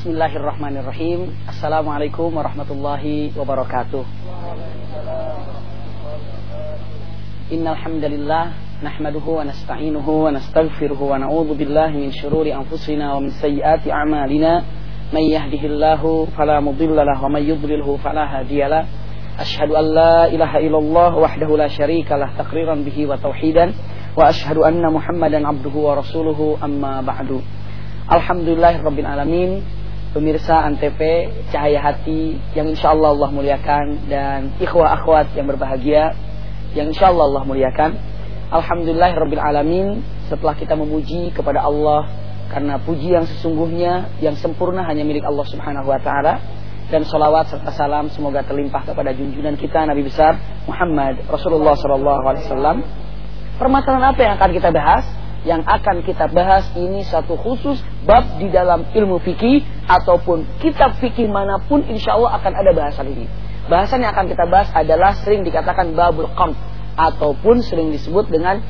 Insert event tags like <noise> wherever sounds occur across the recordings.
Bismillahirrahmanirrahim. Assalamualaikum warahmatullahi wabarakatuh. Innal hamdalillah nahmaduhu wa nasta'inuhu wa nastaghfiruhu wa na'udzu billahi min shururi anfusina wa min sayyiati a'malina. May yahdihillahu fala mudilla lahu wa may yudlilhu fala hadiyalah. Ashhadu an la ilaha illallah wahdahu la syarika lah taqriran bihi wa tauhidan wa ashhadu anna Muhammadan abduhu wa rasuluhu amma ba'du. Alhamdulillahirabbil alamin pemirsa Antv Cahaya Hati yang insya Allah Allah muliakan dan ikhwah akhwat yang berbahagia yang insya Allah Allah muliakan. Alhamdulillah Rabbil Alamin setelah kita memuji kepada Allah karena puji yang sesungguhnya yang sempurna hanya milik Allah Subhanahu Wa Taala dan salawat serta salam semoga terlimpah kepada junjungan kita Nabi besar Muhammad Rasulullah Sallallahu Alaihi Wasallam. Permasalahan apa yang akan kita bahas? Yang akan kita bahas ini satu khusus bab di dalam ilmu fikih ataupun kitab fikih mana pun insya Allah akan ada bahasan ini. Bahasan yang akan kita bahas adalah sering dikatakan babul qam ataupun sering disebut dengan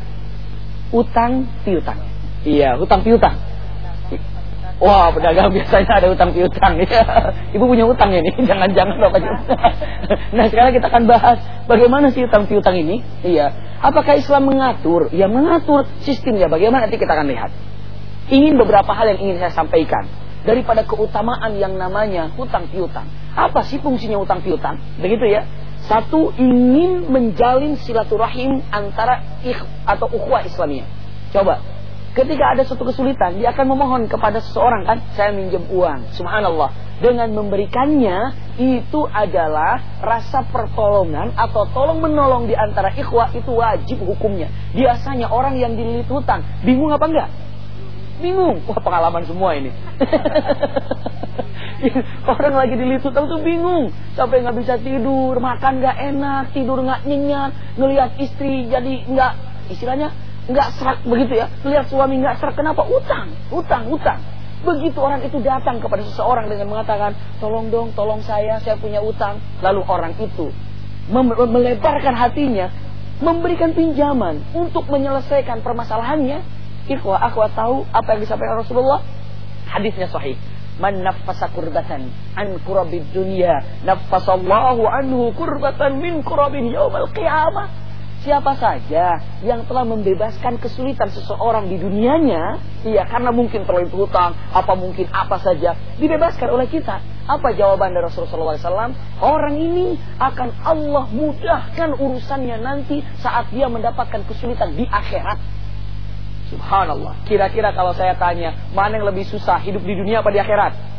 utang piutang. Iya, utang piutang. Wah, pedagang biasanya ada utang piutang. Ya. <laughs> Ibu punya utang ini, <laughs> jangan-jangan Bapak. <laughs> nah, sekarang kita akan bahas bagaimana sih utang piutang ini? Iya. Apakah Islam mengatur? Ya, mengatur sistemnya bagaimana nanti kita akan lihat. Ingin beberapa hal yang ingin saya sampaikan daripada keutamaan yang namanya utang piutang. Apa sih fungsinya utang piutang? Begitu ya. Satu ingin menjalin silaturahim antara ikh atau ukhuwah Islamiyah. Coba Ketika ada suatu kesulitan, dia akan memohon kepada seseorang kan, saya minjem uang. Subhanallah. Dengan memberikannya, itu adalah rasa pertolongan atau tolong menolong di antara ikhwah itu wajib hukumnya. Biasanya orang yang dililit hutang, bingung apa enggak? Bingung. Wah pengalaman semua ini. <laughs> orang lagi dililit hutang tuh bingung. Sampai nggak bisa tidur, makan nggak enak, tidur nggak nyenyak, ngelihat istri jadi nggak istilahnya nggak serak begitu ya. Lihat suami nggak serak kenapa? Utang, utang, utang. Begitu orang itu datang kepada seseorang dengan mengatakan, tolong dong, tolong saya, saya punya utang. Lalu orang itu melebarkan hatinya, memberikan pinjaman untuk menyelesaikan permasalahannya. Ikhwah, akhwat tahu apa yang disampaikan Rasulullah? Hadisnya sahih. Man nafasa kurbatan an kurabid dunya nafasallahu anhu kurbatan min kurabin yaumal qiyamah Siapa saja yang telah membebaskan kesulitan seseorang di dunianya, iya karena mungkin terlalu hutang, apa mungkin apa saja, dibebaskan oleh kita. Apa jawaban dari Rasulullah SAW? Orang ini akan Allah mudahkan urusannya nanti saat dia mendapatkan kesulitan di akhirat. Subhanallah. Kira-kira kalau saya tanya, mana yang lebih susah, hidup di dunia apa di akhirat?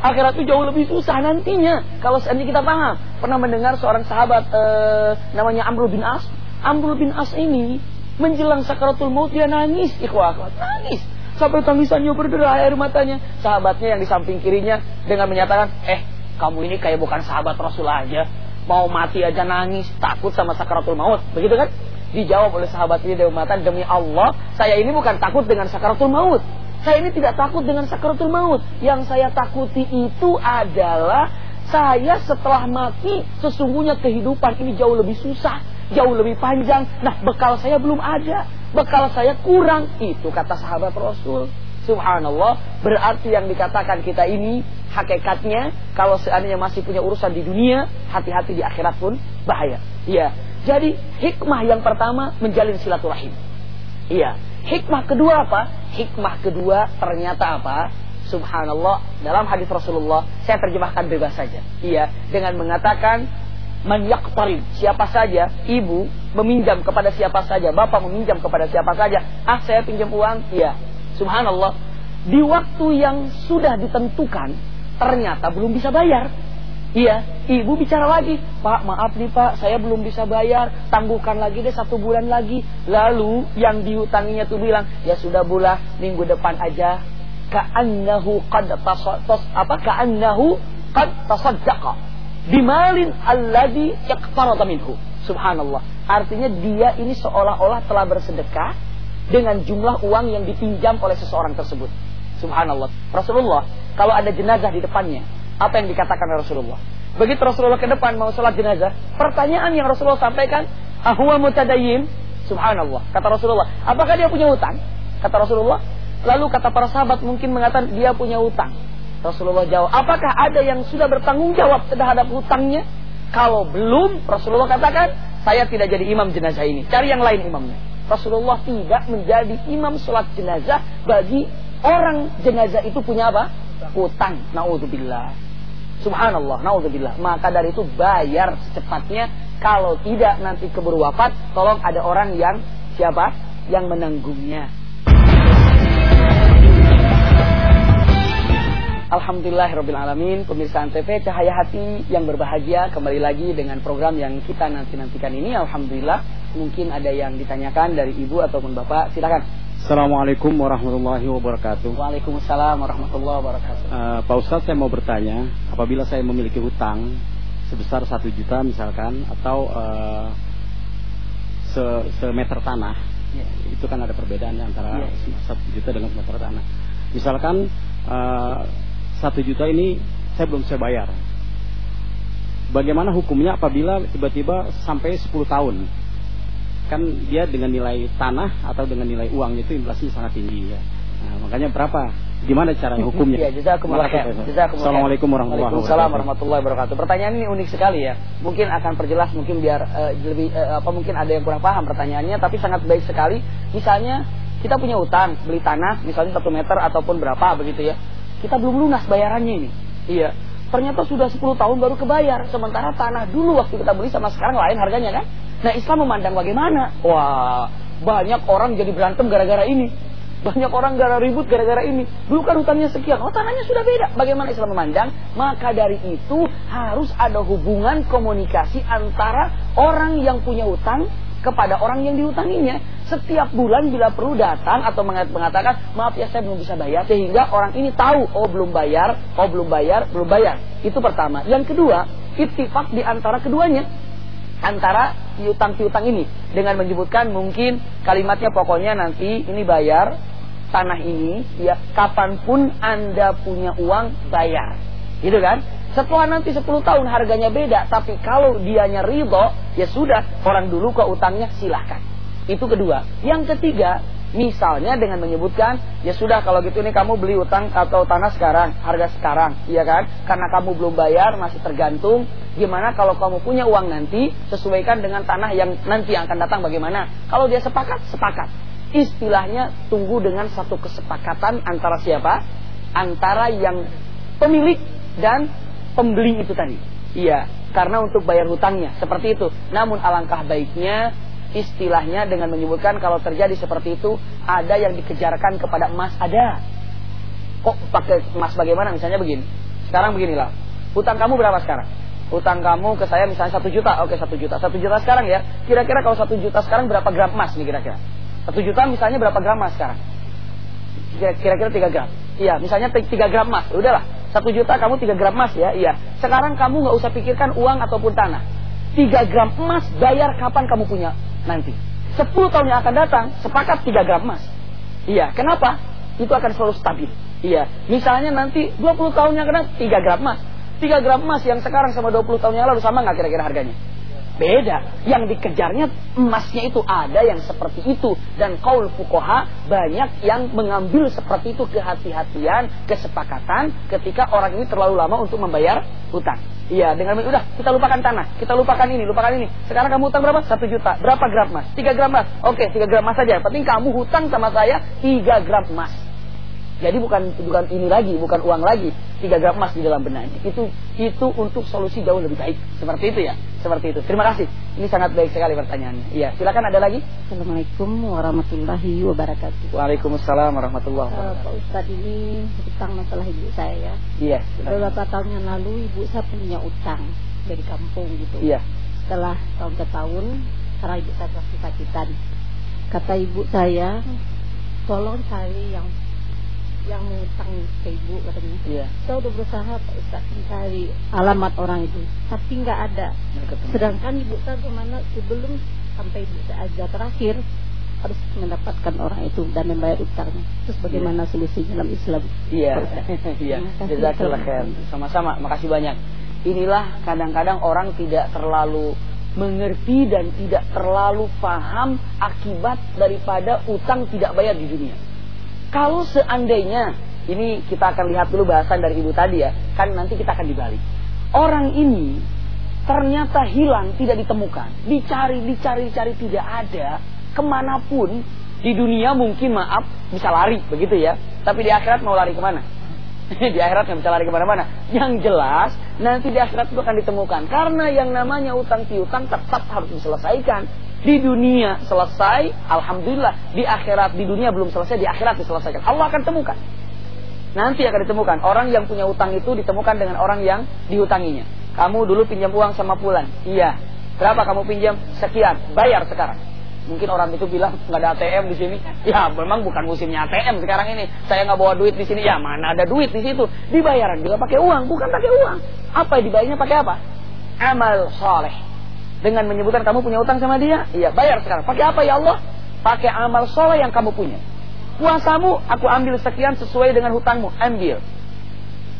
Akhirat itu jauh lebih susah nantinya. Kalau seandainya kita paham. Pernah mendengar seorang sahabat eh, namanya Amr bin As. Amr bin As ini menjelang sakaratul maut dia nangis. Ikhwah, nangis. Sampai tangisannya berderai air matanya. Sahabatnya yang di samping kirinya dengan menyatakan, eh kamu ini kayak bukan sahabat Rasul aja. Mau mati aja nangis, takut sama sakaratul maut. Begitu kan? Dijawab oleh sahabat ini dengan demi Allah, saya ini bukan takut dengan sakaratul maut. Saya ini tidak takut dengan sakaratul maut. Yang saya takuti itu adalah saya setelah mati sesungguhnya kehidupan ini jauh lebih susah, jauh lebih panjang. Nah, bekal saya belum ada. Bekal saya kurang. Itu kata sahabat Rasul. Subhanallah, berarti yang dikatakan kita ini hakikatnya kalau seandainya masih punya urusan di dunia, hati-hati di akhirat pun bahaya. Iya. Jadi hikmah yang pertama menjalin silaturahim. Iya. Hikmah kedua apa? Hikmah kedua ternyata apa? Subhanallah dalam hadis Rasulullah saya terjemahkan bebas saja. Iya, dengan mengatakan man yaqtarib, siapa saja ibu meminjam kepada siapa saja, bapak meminjam kepada siapa saja, ah saya pinjam uang, iya. Subhanallah, di waktu yang sudah ditentukan ternyata belum bisa bayar. Iya, ibu bicara lagi, Pak maaf nih Pak, saya belum bisa bayar, tangguhkan lagi deh satu bulan lagi. Lalu yang dihutanginya tuh bilang, ya sudah bulah minggu depan aja. Ka'annahu qad tasaddaq apa ka'annahu qad tasaddaqa bimalin alladhi yaqtarada minhu. Subhanallah. Artinya dia ini seolah-olah telah bersedekah dengan jumlah uang yang dipinjam oleh seseorang tersebut. Subhanallah. Rasulullah kalau ada jenazah di depannya, apa yang dikatakan Rasulullah. Begitu Rasulullah ke depan mau sholat jenazah, pertanyaan yang Rasulullah sampaikan, ahwa mutadayyim, subhanallah. Kata Rasulullah, apakah dia punya utang? Kata Rasulullah. Lalu kata para sahabat mungkin mengatakan dia punya utang. Rasulullah jawab, apakah ada yang sudah bertanggung jawab terhadap hutangnya? Kalau belum, Rasulullah katakan, saya tidak jadi imam jenazah ini. Cari yang lain imamnya. Rasulullah tidak menjadi imam sholat jenazah bagi orang jenazah itu punya apa? Hutang. Naudzubillah. Subhanallah, naudzubillah. Maka dari itu bayar secepatnya. Kalau tidak nanti keburu wafat, tolong ada orang yang siapa? Yang menanggungnya. Alhamdulillahirrabbilalamin Pemirsa TV Cahaya Hati yang berbahagia Kembali lagi dengan program yang kita nanti-nantikan ini Alhamdulillah Mungkin ada yang ditanyakan dari ibu ataupun bapak Silakan Assalamualaikum warahmatullahi wabarakatuh Waalaikumsalam warahmatullahi wabarakatuh uh, Pak Ustadz saya mau bertanya Apabila saya memiliki hutang Sebesar satu juta misalkan Atau uh, se semeter tanah yeah. Itu kan ada perbedaan antara yeah. satu juta dengan semeter tanah Misalkan uh, satu juta ini saya belum saya bayar. Bagaimana hukumnya apabila tiba-tiba sampai 10 tahun? Kan dia dengan nilai tanah atau dengan nilai uang itu inflasi sangat tinggi ya. Nah, makanya berapa? Gimana cara <laughs> hukumnya? Ya, jazakumullah khair. Assalamualaikum warahmatullahi wabarakatuh. warahmatullahi wabarakatuh. Pertanyaan ini unik sekali ya. Mungkin akan perjelas mungkin biar uh, lebih uh, apa mungkin ada yang kurang paham pertanyaannya tapi sangat baik sekali. Misalnya kita punya utang, beli tanah misalnya satu meter ataupun berapa begitu ya kita belum lunas bayarannya ini. Iya. Ternyata sudah 10 tahun baru kebayar. Sementara tanah dulu waktu kita beli sama sekarang lain harganya kan. Nah Islam memandang bagaimana? Wah banyak orang jadi berantem gara-gara ini. Banyak orang gara ribut gara-gara ini. Dulu kan hutangnya sekian. Oh tanahnya sudah beda. Bagaimana Islam memandang? Maka dari itu harus ada hubungan komunikasi antara orang yang punya hutang kepada orang yang diutanginya. Setiap bulan bila perlu datang atau mengatakan, maaf ya saya belum bisa bayar. Sehingga orang ini tahu, oh belum bayar, oh belum bayar, belum bayar. Itu pertama. Yang kedua, ittifak di antara keduanya. Antara piutang-piutang ini. Dengan menyebutkan mungkin kalimatnya pokoknya nanti ini bayar, tanah ini, ya kapan pun Anda punya uang, bayar. Gitu kan? Setelah nanti 10 tahun harganya beda, tapi kalau dianya ridho, ya sudah, orang dulu ke utangnya silahkan. Itu kedua. Yang ketiga, misalnya dengan menyebutkan, ya sudah kalau gitu ini kamu beli utang atau tanah sekarang, harga sekarang, iya kan? Karena kamu belum bayar, masih tergantung. Gimana kalau kamu punya uang nanti, sesuaikan dengan tanah yang nanti akan datang bagaimana? Kalau dia sepakat, sepakat. Istilahnya tunggu dengan satu kesepakatan antara siapa? Antara yang pemilik dan pembeli itu tadi. Iya, karena untuk bayar hutangnya seperti itu. Namun alangkah baiknya istilahnya dengan menyebutkan kalau terjadi seperti itu ada yang dikejarkan kepada emas ada. Kok pakai emas bagaimana? Misalnya begini. Sekarang beginilah. Hutang kamu berapa sekarang? Hutang kamu ke saya misalnya satu juta. Oke satu juta. Satu juta sekarang ya. Kira-kira kalau satu juta sekarang berapa gram emas nih kira-kira? Satu juta misalnya berapa gram emas sekarang? Kira-kira tiga gram. Iya, misalnya tiga gram emas. Udahlah, satu juta kamu tiga gram emas ya, iya. Sekarang kamu nggak usah pikirkan uang ataupun tanah. Tiga gram emas bayar kapan kamu punya nanti. Sepuluh tahun yang akan datang sepakat tiga gram emas. Iya, kenapa? Itu akan selalu stabil. Iya, misalnya nanti 20 tahun yang akan datang tiga gram emas. Tiga gram emas yang sekarang sama 20 tahun yang lalu sama nggak kira-kira harganya? Beda. Yang dikejarnya emasnya itu ada yang seperti itu. Dan kaul fukoha banyak yang mengambil seperti itu kehati-hatian, kesepakatan ketika orang ini terlalu lama untuk membayar hutang. Iya, dengan udah kita lupakan tanah, kita lupakan ini, lupakan ini. Sekarang kamu hutang berapa? Satu juta. Berapa gram emas? Tiga gram emas. Oke, tiga gram emas saja. Penting kamu hutang sama saya tiga gram emas. Jadi bukan bukan ini lagi, bukan uang lagi, tiga gram emas di dalam benahnya. Itu itu untuk solusi jauh lebih baik. Seperti itu ya, seperti itu. Terima kasih. Ini sangat baik sekali pertanyaannya. Iya, silakan ada lagi. Assalamualaikum warahmatullahi wabarakatuh. Waalaikumsalam warahmatullahi wabarakatuh. Uh, Pak Ustadz ini tentang masalah ibu saya ya. Iya. Beberapa tahun yang lalu ibu saya punya utang dari kampung gitu. Iya. Setelah tahun ke tahun, karena ibu saya sakit-sakitan. Kata ibu saya, tolong cari yang yang mengutang ke ibu katanya. Iya. Saya udah berusaha Pak Ustaz mencari alamat orang itu, tapi nggak ada. Sedangkan ibu saya ke mana sebelum sampai ibu saya aja terakhir harus mendapatkan orang itu dan membayar utangnya. Terus bagaimana iya. solusi dalam Islam? Iya. <laughs> Iya. Jazakallah khair. Sama-sama. Makasih banyak. Inilah kadang-kadang orang tidak terlalu mengerti dan tidak terlalu paham akibat daripada utang tidak bayar di dunia. Kalau seandainya Ini kita akan lihat dulu bahasan dari ibu tadi ya. Kan nanti kita akan dibalik. Orang ini ternyata hilang, tidak ditemukan. Dicari, dicari, dicari, tidak ada. Ke mana pun di dunia mungkin maaf bisa lari begitu ya. Tapi di akhirat mau lari ke mana? <laughs> di akhirat nggak bisa lari ke mana-mana. Yang jelas nanti di akhirat itu akan ditemukan. Karena yang namanya utang piutang tetap harus diselesaikan. Di dunia selesai, alhamdulillah. Di akhirat di dunia belum selesai, di akhirat diselesaikan. Allah akan temukan. Nanti akan ditemukan orang yang punya utang itu ditemukan dengan orang yang dihutanginya. Kamu dulu pinjam uang sama Pulan. Iya. Berapa kamu pinjam? Sekian. Bayar sekarang. Mungkin orang itu bilang nggak ada ATM di sini. Ya memang bukan musimnya ATM sekarang ini. Saya nggak bawa duit di sini. Ya mana ada duit di situ. Dibayaran juga pakai uang, bukan pakai uang. Apa dibayarnya pakai apa? Amal soleh. Dengan menyebutkan kamu punya utang sama dia, iya bayar sekarang. Pakai apa ya Allah? Pakai amal soleh yang kamu punya. Puasamu aku ambil sekian sesuai dengan hutangmu, ambil.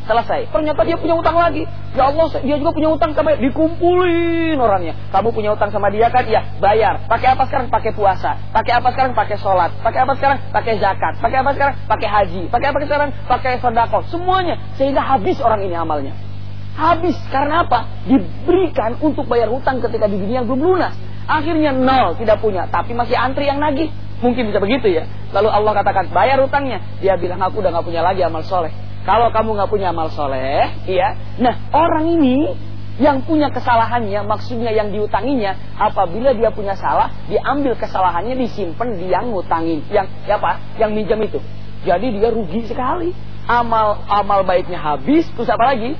Selesai. Ternyata dia punya utang lagi. Ya Allah, dia juga punya utang sama dikumpulin orangnya. Kamu punya utang sama dia kan? Iya, bayar. Pakai apa sekarang? Pakai puasa. Pakai apa sekarang? Pakai sholat. Pakai apa sekarang? Pakai zakat. Pakai apa sekarang? Pakai haji. Pakai apa sekarang? Pakai sodako. Semuanya. Sehingga habis orang ini amalnya. Habis. Karena apa? Diberikan untuk bayar hutang ketika di dunia belum lunas. Akhirnya nol, tidak punya. Tapi masih antri yang nagih. Mungkin bisa begitu ya. Lalu Allah katakan, bayar hutangnya. Dia bilang, aku udah gak punya lagi amal soleh. Kalau kamu nggak punya amal soleh, iya. Nah orang ini yang punya kesalahannya, maksudnya yang diutanginya, apabila dia punya salah, diambil kesalahannya disimpan dia ngutangin, yang ya apa? Yang minjam itu. Jadi dia rugi sekali. Amal amal baiknya habis, terus apa lagi?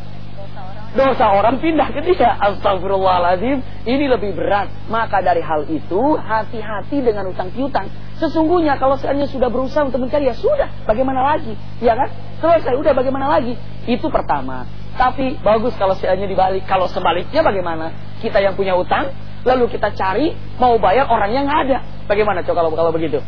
Dosa orang pindah ke dia. Astagfirullahaladzim. Ini lebih berat. Maka dari hal itu, hati-hati dengan utang piutang. Sesungguhnya kalau seandainya sudah berusaha untuk mencari, ya sudah. Bagaimana lagi? Ya kan? Selesai, udah bagaimana lagi? Itu pertama. Tapi bagus kalau seandainya dibalik. Kalau sebaliknya bagaimana? Kita yang punya utang, lalu kita cari, mau bayar orangnya nggak ada. Bagaimana coba kalau, kalau begitu?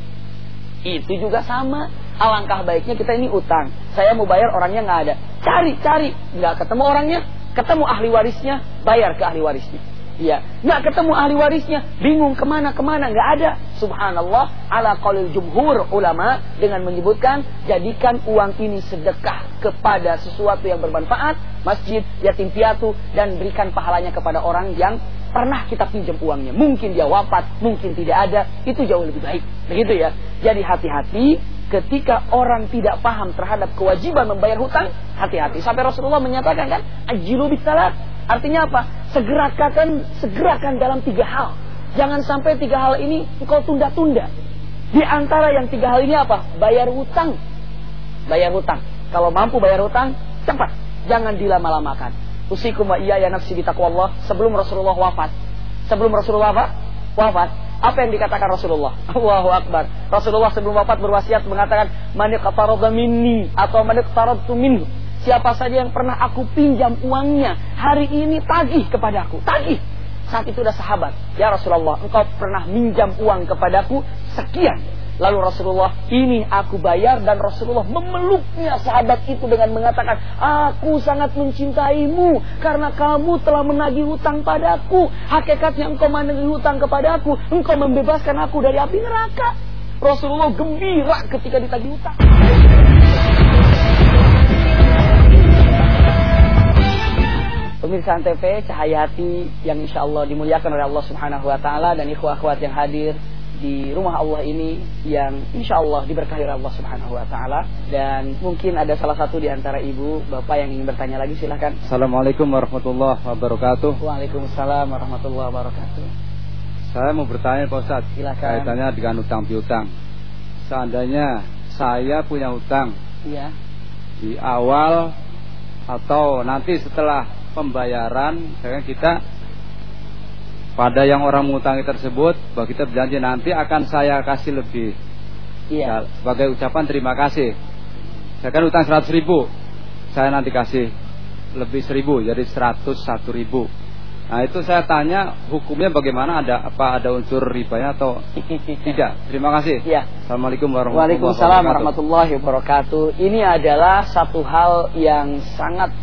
Itu juga sama. Alangkah baiknya kita ini utang. Saya mau bayar orangnya nggak ada. Cari, cari. Nggak ketemu orangnya, Ketemu ahli warisnya, bayar ke ahli warisnya. Iya, nggak ketemu ahli warisnya, bingung ke mana ke mana nggak ada. Subhanallah, ala qalil jumhur ulama dengan menyebutkan jadikan uang ini sedekah kepada sesuatu yang bermanfaat, masjid, yatim piatu dan berikan pahalanya kepada orang yang pernah kita pinjam uangnya. Mungkin dia wafat, mungkin tidak ada, itu jauh lebih baik. Begitu ya. Jadi hati-hati ketika orang tidak paham terhadap kewajiban membayar hutang, hati-hati. Sampai Rasulullah menyatakan kan, ajilu bisalat. Artinya apa? Segerakan, segerakan dalam tiga hal. Jangan sampai tiga hal ini engkau tunda-tunda. Di antara yang tiga hal ini apa? Bayar hutang. Bayar hutang. Kalau mampu bayar hutang, cepat. Jangan dilama-lamakan. Usikum wa iya ya nafsi bitaqwallah sebelum Rasulullah wafat. Sebelum Rasulullah? Wafat apa yang dikatakan Rasulullah? <laughs> Allahu Akbar. Rasulullah sebelum wafat berwasiat mengatakan, "Man minni" atau "Man iqtaradtu minhu." Siapa saja yang pernah aku pinjam uangnya, hari ini tagih kepadaku. Tagih. Saat itu ada sahabat, "Ya Rasulullah, engkau pernah minjam uang kepadaku sekian." Lalu Rasulullah, ini aku bayar dan Rasulullah memeluknya sahabat itu dengan mengatakan, aku sangat mencintaimu karena kamu telah menagih hutang padaku. Hakikatnya engkau menagih hutang kepadaku, engkau membebaskan aku dari api neraka. Rasulullah gembira ketika ditagih hutang. Pemirsa TV Cahaya Hati yang insya Allah dimuliakan oleh Allah Subhanahu Wa Taala dan ikhwah-ikhwat yang hadir di rumah Allah ini yang insya Allah diberkahi Allah Subhanahu Wa Taala dan mungkin ada salah satu di antara ibu bapak yang ingin bertanya lagi silahkan. Assalamualaikum warahmatullahi wabarakatuh. Waalaikumsalam warahmatullahi wabarakatuh. Saya mau bertanya Pak Ustadz Silakan. Kaitannya dengan utang piutang Seandainya saya punya utang Iya Di awal Atau nanti setelah pembayaran Kita pada yang orang mengutangi tersebut bahwa kita berjanji nanti akan saya kasih lebih. Iya. Ya, sebagai ucapan terima kasih. Saya kan utang 100 ribu. Saya nanti kasih lebih seribu jadi 101 ribu. Nah itu saya tanya hukumnya bagaimana? Ada apa ada unsur ribanya atau <laughs> tidak? Terima kasih. Ya. Assalamualaikum warahmatullahi wabarakatuh. warahmatullahi wabarakatuh. Ini adalah satu hal yang sangat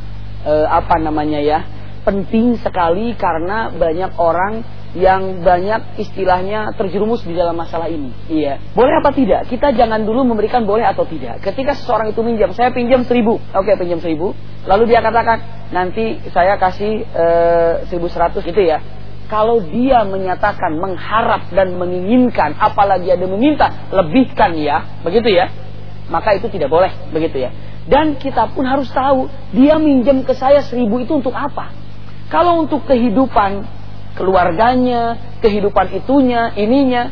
eh, apa namanya ya penting sekali karena banyak orang yang banyak istilahnya terjerumus di dalam masalah ini. Iya. Boleh apa tidak? Kita jangan dulu memberikan boleh atau tidak. Ketika seseorang itu minjam, saya pinjam seribu. Oke, pinjam seribu. Lalu dia katakan, nanti saya kasih eh, seribu seratus itu ya. Kalau dia menyatakan mengharap dan menginginkan, apalagi ada meminta, lebihkan ya, begitu ya. Maka itu tidak boleh, begitu ya. Dan kita pun harus tahu, dia minjam ke saya seribu itu untuk apa. Kalau untuk kehidupan keluarganya, kehidupan itunya, ininya.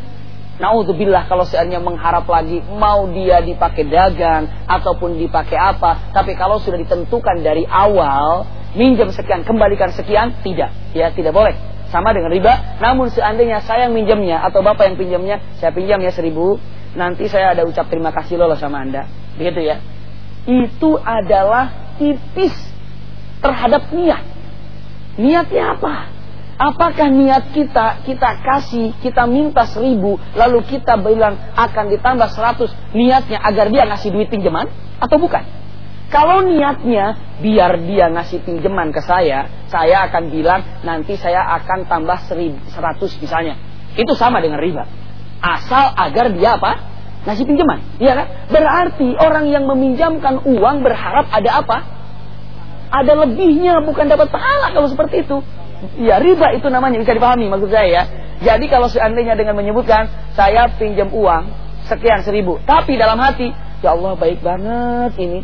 Naudzubillah kalau seandainya mengharap lagi mau dia dipakai dagang ataupun dipakai apa, tapi kalau sudah ditentukan dari awal minjam sekian kembalikan sekian tidak, ya tidak boleh. Sama dengan riba, namun seandainya saya yang minjamnya atau bapak yang pinjamnya, saya pinjam ya seribu, nanti saya ada ucap terima kasih loh sama anda, begitu ya. Itu adalah tipis terhadap niat. Niatnya apa? Apakah niat kita, kita kasih, kita minta seribu, lalu kita bilang akan ditambah seratus, niatnya agar dia ngasih duit pinjaman? Atau bukan? Kalau niatnya biar dia ngasih pinjaman ke saya, saya akan bilang nanti saya akan tambah seratus misalnya. Itu sama dengan riba. Asal agar dia apa? Ngasih pinjaman. Iya kan? Berarti orang yang meminjamkan uang berharap ada apa? Ada lebihnya, bukan dapat pahala kalau seperti itu. Ya riba itu namanya bisa dipahami maksud saya ya. Jadi kalau seandainya dengan menyebutkan saya pinjam uang sekian seribu, tapi dalam hati ya Allah baik banget ini.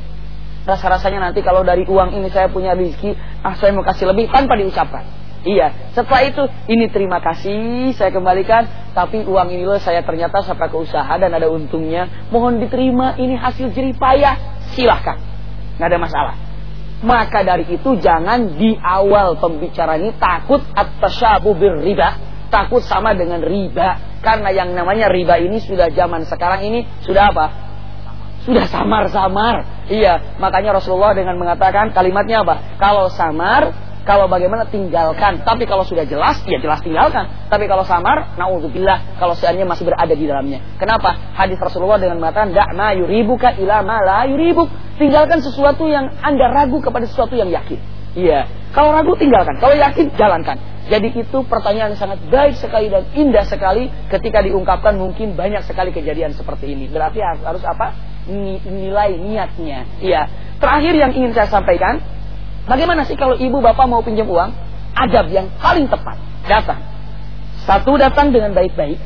Rasa-rasanya nanti kalau dari uang ini saya punya rezeki, ah saya mau kasih lebih tanpa diucapkan. Iya, setelah itu ini terima kasih saya kembalikan, tapi uang ini loh saya ternyata saya pakai usaha dan ada untungnya. Mohon diterima ini hasil jeripayah, silahkan. Nggak ada masalah. Maka dari itu jangan di awal pembicaraan ini takut at-tasyabuh riba, takut sama dengan riba. Karena yang namanya riba ini sudah zaman sekarang ini sudah apa? Sudah samar-samar. Iya, makanya Rasulullah dengan mengatakan kalimatnya apa? Kalau samar kalau bagaimana tinggalkan. Tapi kalau sudah jelas, ya jelas tinggalkan. Tapi kalau samar, naudzubillah kalau seandainya masih berada di dalamnya. Kenapa? Hadis Rasulullah dengan mengatakan, "Da'ma yuribuka ila ma la yuribuk." Tinggalkan sesuatu yang Anda ragu kepada sesuatu yang yakin. Iya. Kalau ragu tinggalkan, kalau yakin jalankan. Jadi itu pertanyaan yang sangat baik sekali dan indah sekali ketika diungkapkan mungkin banyak sekali kejadian seperti ini. Berarti harus apa? Nilai niatnya. Iya. Terakhir yang ingin saya sampaikan, Bagaimana sih kalau ibu bapak mau pinjam uang? Adab yang paling tepat. Datang. Satu datang dengan baik-baik.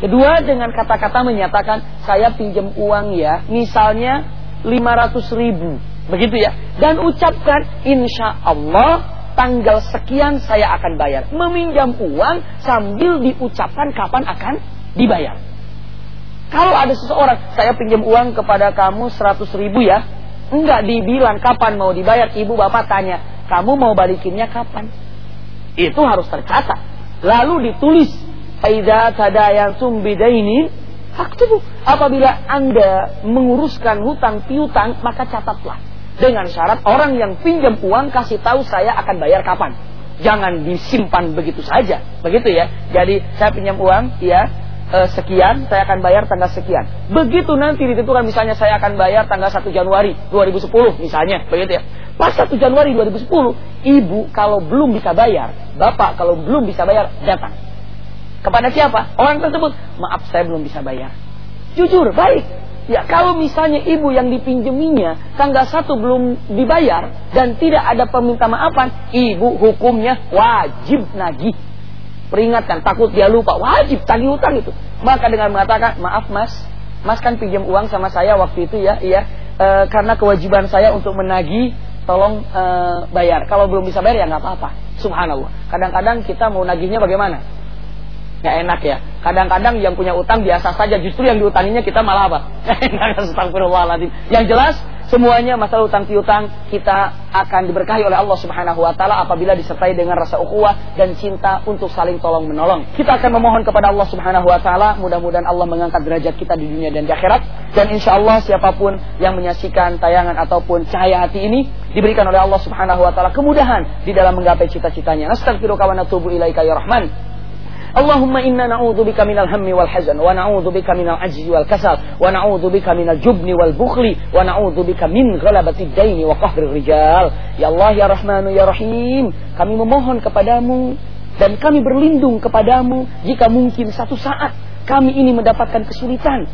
Kedua dengan kata-kata menyatakan saya pinjam uang ya. Misalnya 500 ribu. Begitu ya. Dan ucapkan insya Allah tanggal sekian saya akan bayar. Meminjam uang sambil diucapkan kapan akan dibayar. Kalau ada seseorang, saya pinjam uang kepada kamu 100 ribu ya. Enggak dibilang kapan mau dibayar. Ibu bapak tanya, kamu mau balikinnya kapan? Itu harus tercatat. Lalu ditulis, Aida tadayantum bidainin faktubu. Apabila Anda menguruskan hutang piutang, maka catatlah. Dengan syarat orang yang pinjam uang kasih tahu saya akan bayar kapan. Jangan disimpan begitu saja. Begitu ya. Jadi saya pinjam uang, ya uh, sekian, saya akan bayar tanggal sekian. Begitu nanti ditentukan misalnya saya akan bayar tanggal 1 Januari 2010 misalnya, begitu ya. Pas 1 Januari 2010, ibu kalau belum bisa bayar, bapak kalau belum bisa bayar, datang. Kepada siapa? Orang tersebut, maaf saya belum bisa bayar. Jujur, baik. Ya kalau misalnya ibu yang dipinjeminya tanggal satu belum dibayar dan tidak ada peminta maafan, ibu hukumnya wajib nagih Peringatkan, takut dia lupa. Wajib tagih hutang itu. Maka dengan mengatakan, maaf mas, mas kan pinjam uang sama saya waktu itu ya, iya. E, karena kewajiban saya untuk menagih, tolong e, bayar. Kalau belum bisa bayar ya nggak apa-apa. Subhanallah. Kadang-kadang kita mau nagihnya bagaimana? Nggak enak ya. Kadang-kadang yang punya utang biasa saja, justru yang diutanginya kita malah apa? <laughs> Yang jelas Semuanya masalah utang piutang kita akan diberkahi oleh Allah Subhanahu wa taala apabila disertai dengan rasa ukhuwah dan cinta untuk saling tolong menolong. Kita akan memohon kepada Allah Subhanahu wa taala mudah-mudahan Allah mengangkat derajat kita di dunia dan di akhirat dan insya Allah siapa pun yang menyaksikan tayangan ataupun cahaya hati ini diberikan oleh Allah Subhanahu wa taala kemudahan di dalam menggapai cita-citanya. Nastaghfiruka wa natubu ilaika ya Rahman. Allahumma inna na'udzubika minal hammi wal hazan wa na'udzubika minal ajzi wal kasal wa na'udzubika minal jubni wal-bukli, wa na'udzubika min ghalabati daini wa qahri rijal. Ya Allah ya Rahmanu ya Rahim, kami memohon kepadamu dan kami berlindung kepadamu jika mungkin satu saat kami ini mendapatkan kesulitan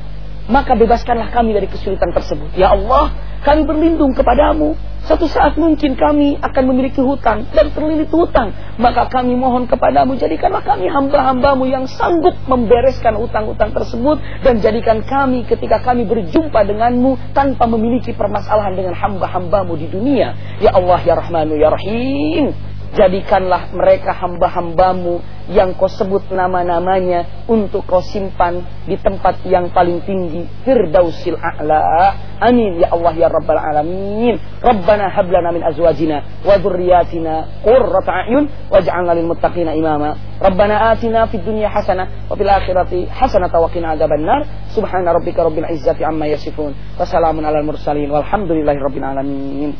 maka bebaskanlah kami dari kesulitan tersebut. Ya Allah, kami berlindung kepadamu. Satu saat mungkin kami akan memiliki hutang dan terlilit hutang. Maka kami mohon kepadamu, jadikanlah kami hamba-hambamu yang sanggup membereskan hutang-hutang tersebut. Dan jadikan kami ketika kami berjumpa denganmu tanpa memiliki permasalahan dengan hamba-hambamu di dunia. Ya Allah, Ya Rahmanu, Ya Rahim. Jadikanlah mereka hamba-hambamu yang kau sebut nama-namanya untuk kau simpan di tempat yang paling tinggi. Firdausil a'la. Amin. Ya Allah ya Rabbal Alamin. Rabbana hablana min azwajina wa dhurriyyatina qurrata a'yun waj'alna lil muttaqina imama. Rabbana atina fid dunya hasanah wa fil akhirati hasanah wa qina adzabannar. Subhana rabbika rabbil izzati amma yasifun. Wassalamun alal mursalin walhamdulillahi rabbil alamin.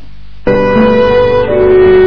Thank you.